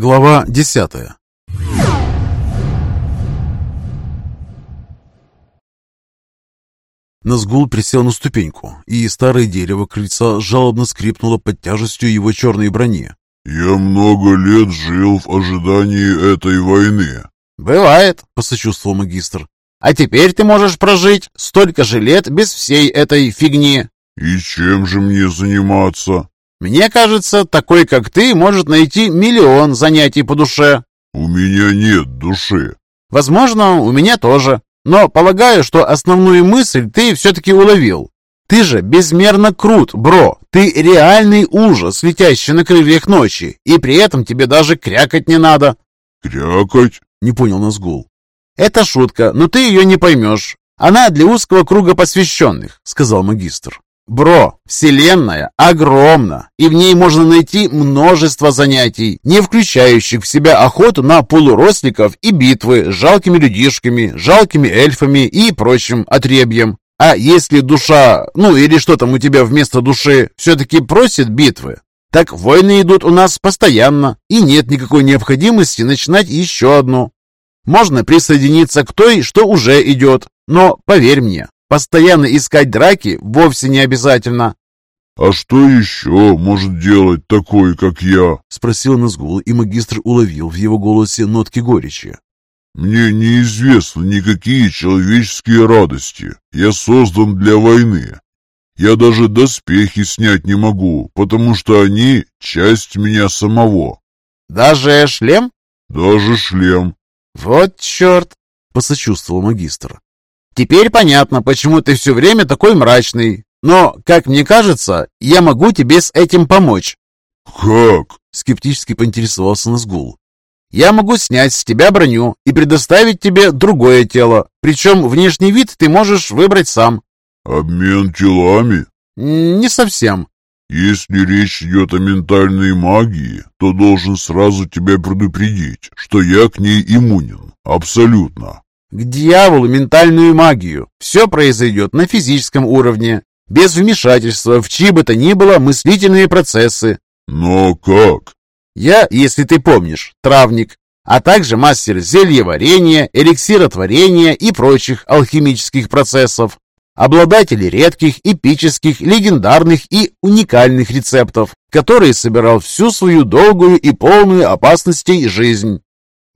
Глава десятая Назгул присел на ступеньку, и старое дерево крыльца жалобно скрипнуло под тяжестью его черной брони. «Я много лет жил в ожидании этой войны». «Бывает», — посочувствовал магистр. «А теперь ты можешь прожить столько же лет без всей этой фигни». «И чем же мне заниматься?» «Мне кажется, такой, как ты, может найти миллион занятий по душе». «У меня нет души». «Возможно, у меня тоже. Но полагаю, что основную мысль ты все-таки уловил. Ты же безмерно крут, бро. Ты реальный ужас, летящий на крыльях ночи. И при этом тебе даже крякать не надо. Крякать? Не понял Назгул. Это шутка, но ты ее не поймешь. Она для узкого круга посвященных, сказал магистр. Бро, Вселенная огромна, и в ней можно найти множество занятий, не включающих в себя охоту на полуросликов и битвы с жалкими людишками, жалкими эльфами и прочим отребьем. А если душа, ну или что там у тебя вместо души, все-таки просит битвы, так войны идут у нас постоянно, и нет никакой необходимости начинать еще одну. Можно присоединиться к той, что уже идет, но поверь мне, Постоянно искать драки вовсе не обязательно. «А что еще может делать такой, как я?» — спросил Назгул, и магистр уловил в его голосе нотки горечи. «Мне неизвестны никакие человеческие радости. Я создан для войны. Я даже доспехи снять не могу, потому что они — часть меня самого». «Даже шлем?» «Даже шлем». «Вот черт!» — посочувствовал магистр. Теперь понятно, почему ты все время такой мрачный. Но, как мне кажется, я могу тебе с этим помочь». «Как?» — скептически поинтересовался Назгул. «Я могу снять с тебя броню и предоставить тебе другое тело. Причем внешний вид ты можешь выбрать сам». «Обмен телами?» «Не совсем». «Если речь идет о ментальной магии, то должен сразу тебя предупредить, что я к ней иммунен. Абсолютно. К дьяволу ментальную магию. Все произойдет на физическом уровне, без вмешательства в чьи бы то ни было мыслительные процессы. Но как? Я, если ты помнишь, травник, а также мастер зельеварения, эликсиротворения и прочих алхимических процессов. Обладатель редких, эпических, легендарных и уникальных рецептов, которые собирал всю свою долгую и полную опасностей жизнь.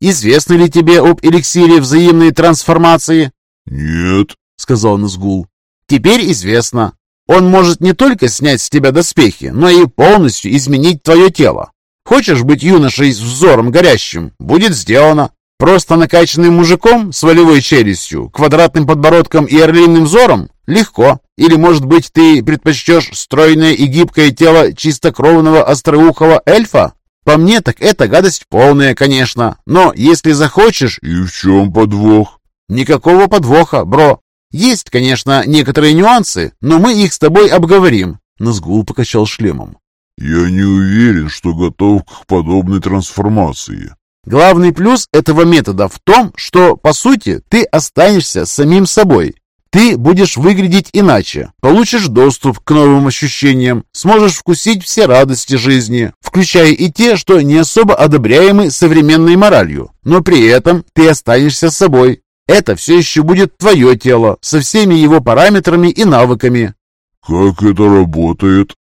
Известно ли тебе об эликсире взаимной трансформации?» «Нет», — сказал Назгул. «Теперь известно. Он может не только снять с тебя доспехи, но и полностью изменить твое тело. Хочешь быть юношей с взором горящим? Будет сделано. Просто накачанным мужиком с волевой челюстью, квадратным подбородком и орлиным взором? Легко. Или, может быть, ты предпочтешь стройное и гибкое тело чистокровного остроухого эльфа? По мне, так это гадость полная, конечно. Но если захочешь... И в чем подвох? Никакого подвоха, бро. Есть, конечно, некоторые нюансы, но мы их с тобой обговорим. Назгул покачал шлемом. Я не уверен, что готов к подобной трансформации. Главный плюс этого метода в том, что, по сути, ты останешься самим собой. Ты будешь выглядеть иначе, получишь доступ к новым ощущениям, сможешь вкусить все радости жизни, включая и те, что не особо одобряемы современной моралью, но при этом ты останешься собой. Это все еще будет твое тело, со всеми его параметрами и навыками. Как это работает?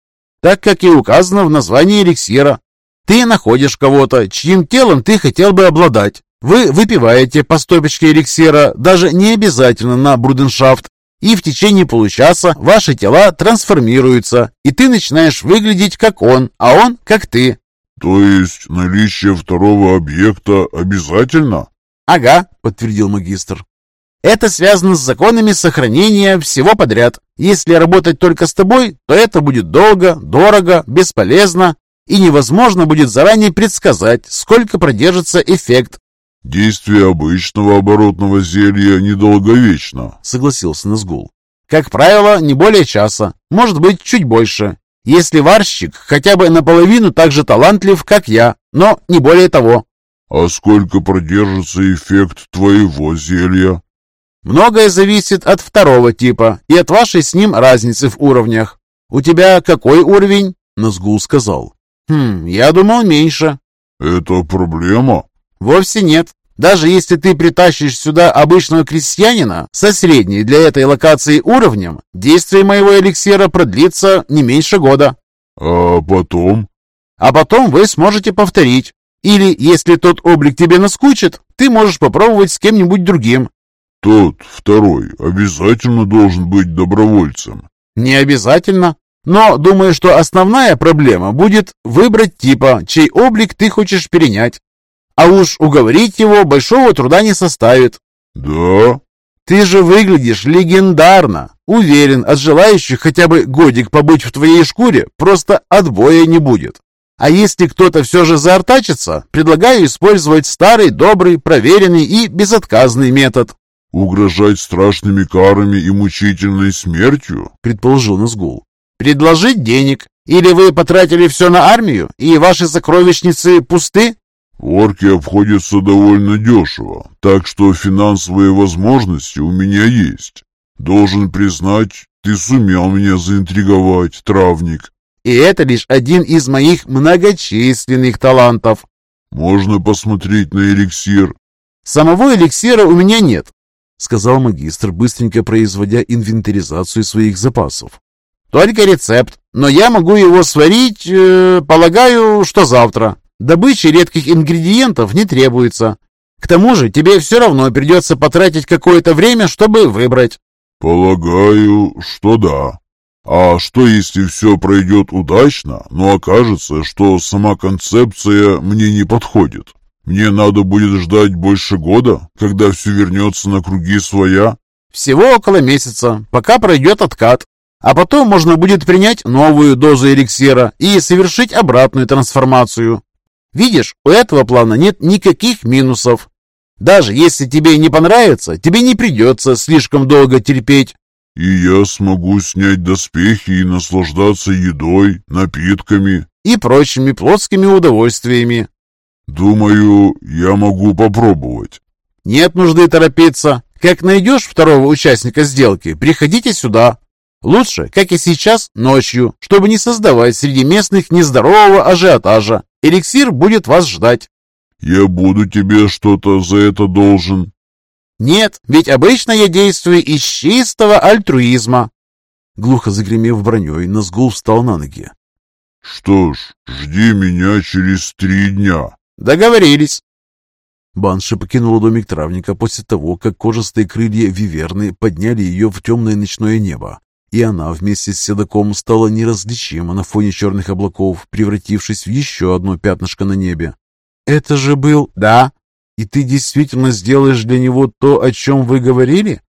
Так, как и указано в названии эликсира. Ты находишь кого-то, чьим телом ты хотел бы обладать, вы выпиваете по стопочке эликсира, даже не обязательно на бруденшафт, и в течение получаса ваши тела трансформируются, и ты начинаешь выглядеть как он, а он как ты. То есть наличие второго объекта обязательно? Ага, подтвердил магистр. Это связано с законами сохранения всего подряд. Если работать только с тобой, то это будет долго, дорого, бесполезно, и невозможно будет заранее предсказать, сколько продержится эффект, «Действие обычного оборотного зелья недолговечно», — согласился Назгул. «Как правило, не более часа, может быть, чуть больше, если варщик хотя бы наполовину так же талантлив, как я, но не более того». «А сколько продержится эффект твоего зелья?» «Многое зависит от второго типа и от вашей с ним разницы в уровнях. У тебя какой уровень?» Назгул сказал. «Хм, я думал меньше. Это проблема? Вовсе нет. Даже если ты притащишь сюда обычного крестьянина со средней для этой локации уровнем, действие моего эликсира продлится не меньше года. А потом? А потом вы сможете повторить. Или, если тот облик тебе наскучит, ты можешь попробовать с кем-нибудь другим. Тот, второй, обязательно должен быть добровольцем. Не обязательно. Но думаю, что основная проблема будет выбрать типа, чей облик ты хочешь перенять. А уж уговорить его большого труда не составит. Да? Ты же выглядишь легендарно. Уверен, от желающих хотя бы годик побыть в твоей шкуре просто отбоя не будет. А если кто-то все же заортачится, предлагаю использовать старый, добрый, проверенный и безотказный метод. «Угрожать страшными карами и мучительной смертью?» — предположил Назгул. «Предложить денег? Или вы потратили все на армию, и ваши сокровищницы пусты?» «Орки обходятся довольно дешево, так что финансовые возможности у меня есть. Должен признать, ты сумел меня заинтриговать, травник». «И это лишь один из моих многочисленных талантов». «Можно посмотреть на эликсир». «Самого эликсира у меня нет, — сказал магистр, быстренько производя инвентаризацию своих запасов. «Только рецепт, но я могу его сварить, э, полагаю, что завтра. Добычи редких ингредиентов не требуется. К тому же тебе все равно придется потратить какое-то время, чтобы выбрать». «Полагаю, что да. А что, если все пройдет удачно, но окажется, что сама концепция мне не подходит?» Мне надо будет ждать больше года, когда все вернется на круги своя? Всего около месяца, пока пройдет откат. А потом можно будет принять новую дозу эликсира и совершить обратную трансформацию. Видишь, у этого плана нет никаких минусов. Даже если тебе не понравится, тебе не придется слишком долго терпеть. И я смогу снять доспехи и наслаждаться едой, напитками и прочими плотскими удовольствиями. «Думаю, я могу попробовать». «Нет нужды торопиться. Как найдешь второго участника сделки, приходите сюда. Лучше, как и сейчас, ночью, чтобы не создавать среди местных нездорового ажиотажа. Эликсир будет вас ждать». «Я буду тебе что-то за это должен». «Нет, ведь обычно я действую из чистого альтруизма». Глухо загремев броней, Назгул встал на ноги. «Что ж, жди меня через три дня». «Договорились!» Банша покинула домик травника после того, как кожистые крылья Виверны подняли ее в темное ночное небо, и она вместе с седаком стала неразличима на фоне черных облаков, превратившись в еще одно пятнышко на небе. «Это же был...» «Да. И ты действительно сделаешь для него то, о чем вы говорили?»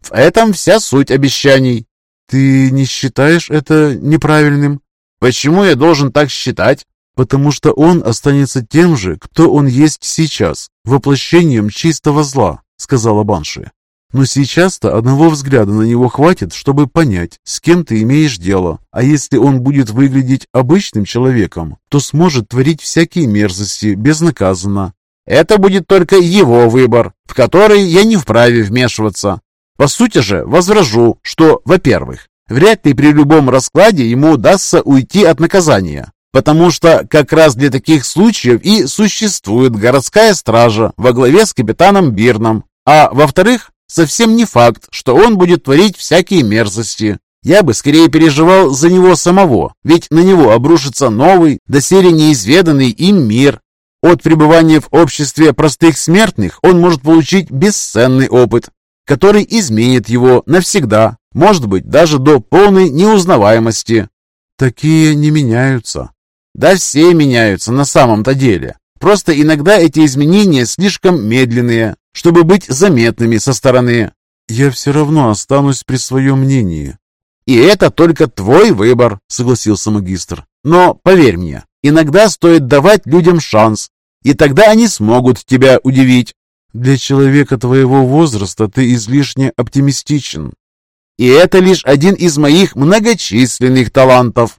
«В этом вся суть обещаний». «Ты не считаешь это неправильным?» «Почему я должен так считать?» потому что он останется тем же, кто он есть сейчас, воплощением чистого зла», — сказала Банши. «Но сейчас-то одного взгляда на него хватит, чтобы понять, с кем ты имеешь дело, а если он будет выглядеть обычным человеком, то сможет творить всякие мерзости безнаказанно. Это будет только его выбор, в который я не вправе вмешиваться. По сути же, возражу, что, во-первых, вряд ли при любом раскладе ему удастся уйти от наказания, Потому что как раз для таких случаев и существует городская стража во главе с капитаном Бирном. А во-вторых, совсем не факт, что он будет творить всякие мерзости. Я бы скорее переживал за него самого, ведь на него обрушится новый, доселе неизведанный им мир. От пребывания в обществе простых смертных он может получить бесценный опыт, который изменит его навсегда, может быть, даже до полной неузнаваемости. Такие не меняются, да все меняются на самом-то деле. Просто иногда эти изменения слишком медленные, чтобы быть заметными со стороны. Я все равно останусь при своем мнении. И это только твой выбор, согласился магистр. Но поверь мне, иногда стоит давать людям шанс, и тогда они смогут тебя удивить. Для человека твоего возраста ты излишне оптимистичен. И это лишь один из моих многочисленных талантов.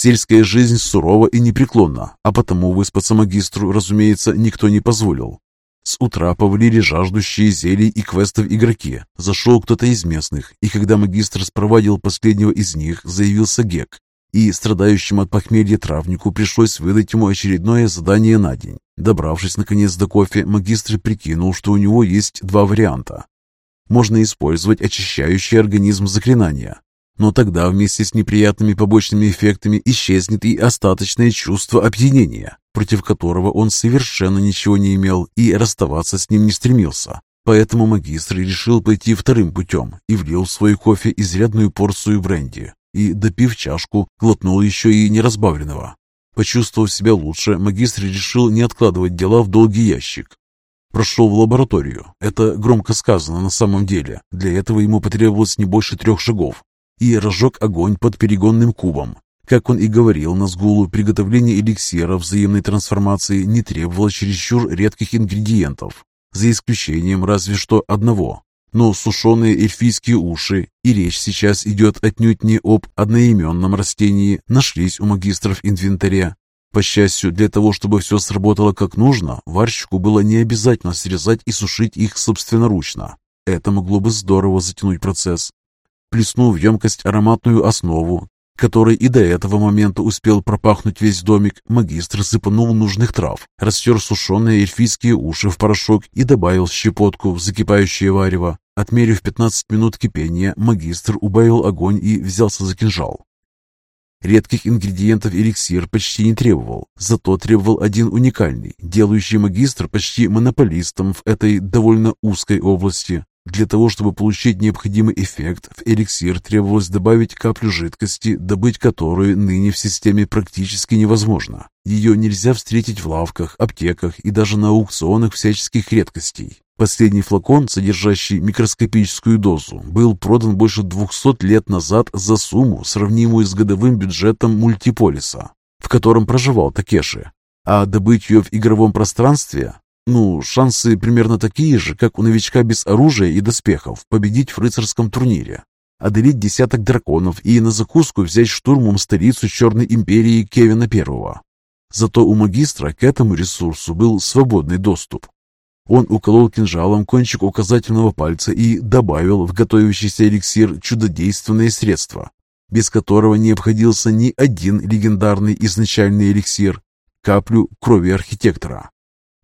Сельская жизнь сурова и непреклонна, а потому выспаться магистру, разумеется, никто не позволил. С утра повалили жаждущие зелий и квестов игроки. Зашел кто-то из местных, и когда магистр спровадил последнего из них, заявился Гек. И страдающему от похмелья травнику пришлось выдать ему очередное задание на день. Добравшись наконец до кофе, магистр прикинул, что у него есть два варианта. Можно использовать очищающий организм заклинания, но тогда вместе с неприятными побочными эффектами исчезнет и остаточное чувство опьянения, против которого он совершенно ничего не имел и расставаться с ним не стремился. Поэтому магистр решил пойти вторым путем и влил в свой кофе изрядную порцию бренди и, допив чашку, глотнул еще и неразбавленного. Почувствовав себя лучше, магистр решил не откладывать дела в долгий ящик. Прошел в лабораторию. Это громко сказано на самом деле. Для этого ему потребовалось не больше трех шагов. И разжег огонь под перегонным кубом. Как он и говорил на сгулу, приготовление эликсира взаимной трансформации не требовало чересчур редких ингредиентов, за исключением разве что одного но сушеные эльфийские уши, и речь сейчас идет отнюдь не об одноименном растении, нашлись у магистров инвентаря. По счастью, для того, чтобы все сработало как нужно, варщику было не обязательно срезать и сушить их собственноручно. Это могло бы здорово затянуть процесс. Плеснув в емкость ароматную основу, который и до этого момента успел пропахнуть весь домик, магистр сыпанул нужных трав, растер сушеные эльфийские уши в порошок и добавил щепотку в закипающее варево. Отмерив 15 минут кипения, магистр убавил огонь и взялся за кинжал. Редких ингредиентов эликсир почти не требовал, зато требовал один уникальный, делающий магистр почти монополистом в этой довольно узкой области. Для того, чтобы получить необходимый эффект, в эликсир требовалось добавить каплю жидкости, добыть которую ныне в системе практически невозможно. Ее нельзя встретить в лавках, аптеках и даже на аукционах всяческих редкостей. Последний флакон, содержащий микроскопическую дозу, был продан больше 200 лет назад за сумму, сравнимую с годовым бюджетом мультиполиса, в котором проживал Такеши. А добыть ее в игровом пространстве ну, шансы примерно такие же, как у новичка без оружия и доспехов победить в рыцарском турнире. Одолеть десяток драконов и на закуску взять штурмом столицу Черной империи Кевина Первого. Зато у магистра к этому ресурсу был свободный доступ. Он уколол кинжалом кончик указательного пальца и добавил в готовящийся эликсир чудодейственное средство, без которого не обходился ни один легендарный изначальный эликсир – каплю крови архитектора.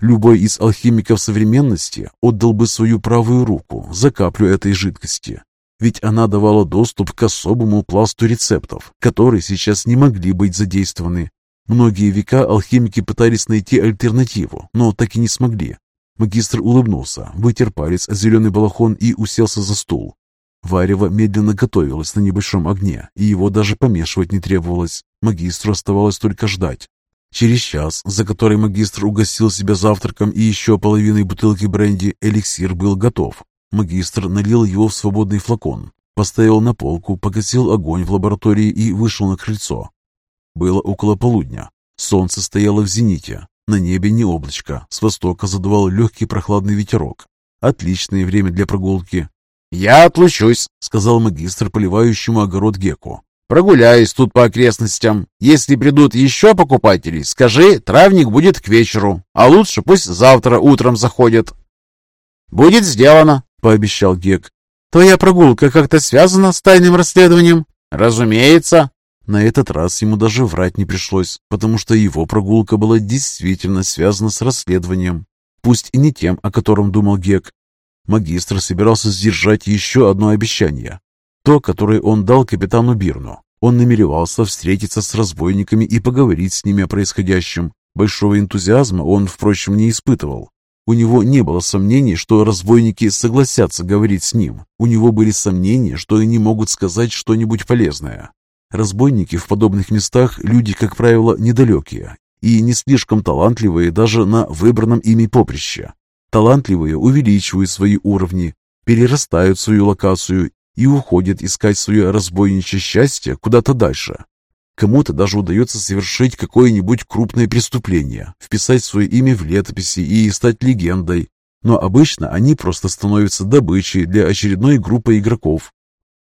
Любой из алхимиков современности отдал бы свою правую руку за каплю этой жидкости, ведь она давала доступ к особому пласту рецептов, которые сейчас не могли быть задействованы. Многие века алхимики пытались найти альтернативу, но так и не смогли. Магистр улыбнулся, вытер палец о зеленый балахон и уселся за стул. Варево медленно готовилось на небольшом огне, и его даже помешивать не требовалось. Магистру оставалось только ждать. Через час, за который магистр угостил себя завтраком и еще половиной бутылки бренди, эликсир был готов. Магистр налил его в свободный флакон, поставил на полку, погасил огонь в лаборатории и вышел на крыльцо. Было около полудня. Солнце стояло в зените. На небе не облачко. С востока задувал легкий прохладный ветерок. Отличное время для прогулки. «Я отлучусь», — сказал магистр, поливающему огород Геку. Прогуляюсь тут по окрестностям. Если придут еще покупатели, скажи, травник будет к вечеру, а лучше пусть завтра утром заходят». «Будет сделано», — пообещал Гек. «Твоя прогулка как-то связана с тайным расследованием?» «Разумеется». На этот раз ему даже врать не пришлось, потому что его прогулка была действительно связана с расследованием. Пусть и не тем, о котором думал Гек. Магистр собирался сдержать еще одно обещание, то, которое он дал капитану Бирну. Он намеревался встретиться с разбойниками и поговорить с ними о происходящем. Большого энтузиазма он, впрочем, не испытывал. У него не было сомнений, что разбойники согласятся говорить с ним. У него были сомнения, что они могут сказать что-нибудь полезное. Разбойники в подобных местах люди, как правило, недалекие и не слишком талантливые даже на выбранном ими поприще. Талантливые увеличивают свои уровни, перерастают свою локацию и уходит искать свое разбойничье счастье куда-то дальше. Кому-то даже удается совершить какое-нибудь крупное преступление, вписать свое имя в летописи и стать легендой. Но обычно они просто становятся добычей для очередной группы игроков.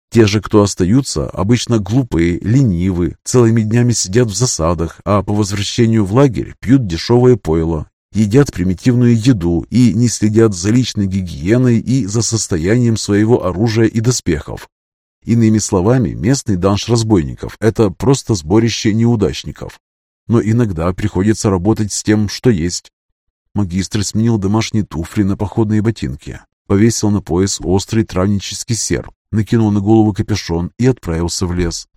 Те же, кто остаются, обычно глупые, ленивы, целыми днями сидят в засадах, а по возвращению в лагерь пьют дешевое пойло едят примитивную еду и не следят за личной гигиеной и за состоянием своего оружия и доспехов. Иными словами, местный данж разбойников – это просто сборище неудачников. Но иногда приходится работать с тем, что есть. Магистр сменил домашние туфли на походные ботинки, повесил на пояс острый травнический серп, накинул на голову капюшон и отправился в лес.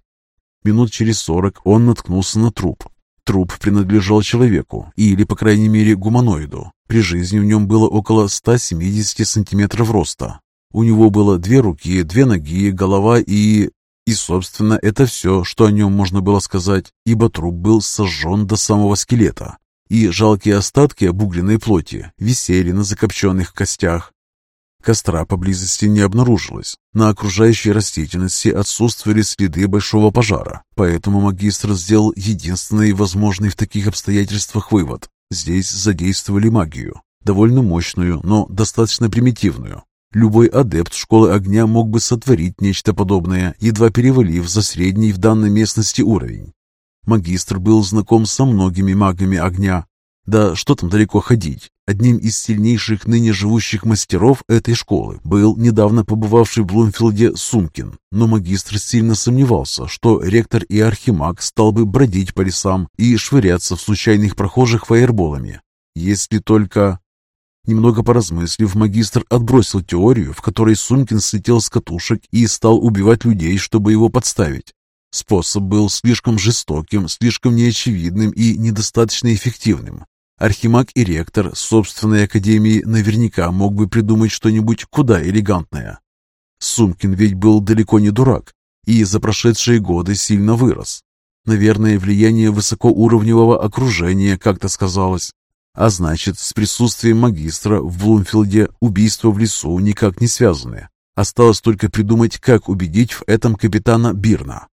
Минут через сорок он наткнулся на труп. Труп принадлежал человеку, или, по крайней мере, гуманоиду. При жизни в нем было около 170 сантиметров роста. У него было две руки, две ноги, голова и... И, собственно, это все, что о нем можно было сказать, ибо труп был сожжен до самого скелета, и жалкие остатки обугленной плоти висели на закопченных костях. Костра поблизости не обнаружилось. На окружающей растительности отсутствовали следы большого пожара, поэтому магистр сделал единственный возможный в таких обстоятельствах вывод. Здесь задействовали магию, довольно мощную, но достаточно примитивную. Любой адепт школы огня мог бы сотворить нечто подобное, едва перевалив за средний в данной местности уровень. Магистр был знаком со многими магами огня, да что там далеко ходить. Одним из сильнейших ныне живущих мастеров этой школы был недавно побывавший в Блумфилде Сумкин, но магистр сильно сомневался, что ректор и архимаг стал бы бродить по лесам и швыряться в случайных прохожих фаерболами. Если только... Немного поразмыслив, магистр отбросил теорию, в которой Сумкин слетел с катушек и стал убивать людей, чтобы его подставить. Способ был слишком жестоким, слишком неочевидным и недостаточно эффективным. Архимаг и ректор собственной академии наверняка мог бы придумать что-нибудь куда элегантное. Сумкин ведь был далеко не дурак и за прошедшие годы сильно вырос. Наверное, влияние высокоуровневого окружения как-то сказалось. А значит, с присутствием магистра в Блумфилде убийства в лесу никак не связаны. Осталось только придумать, как убедить в этом капитана Бирна.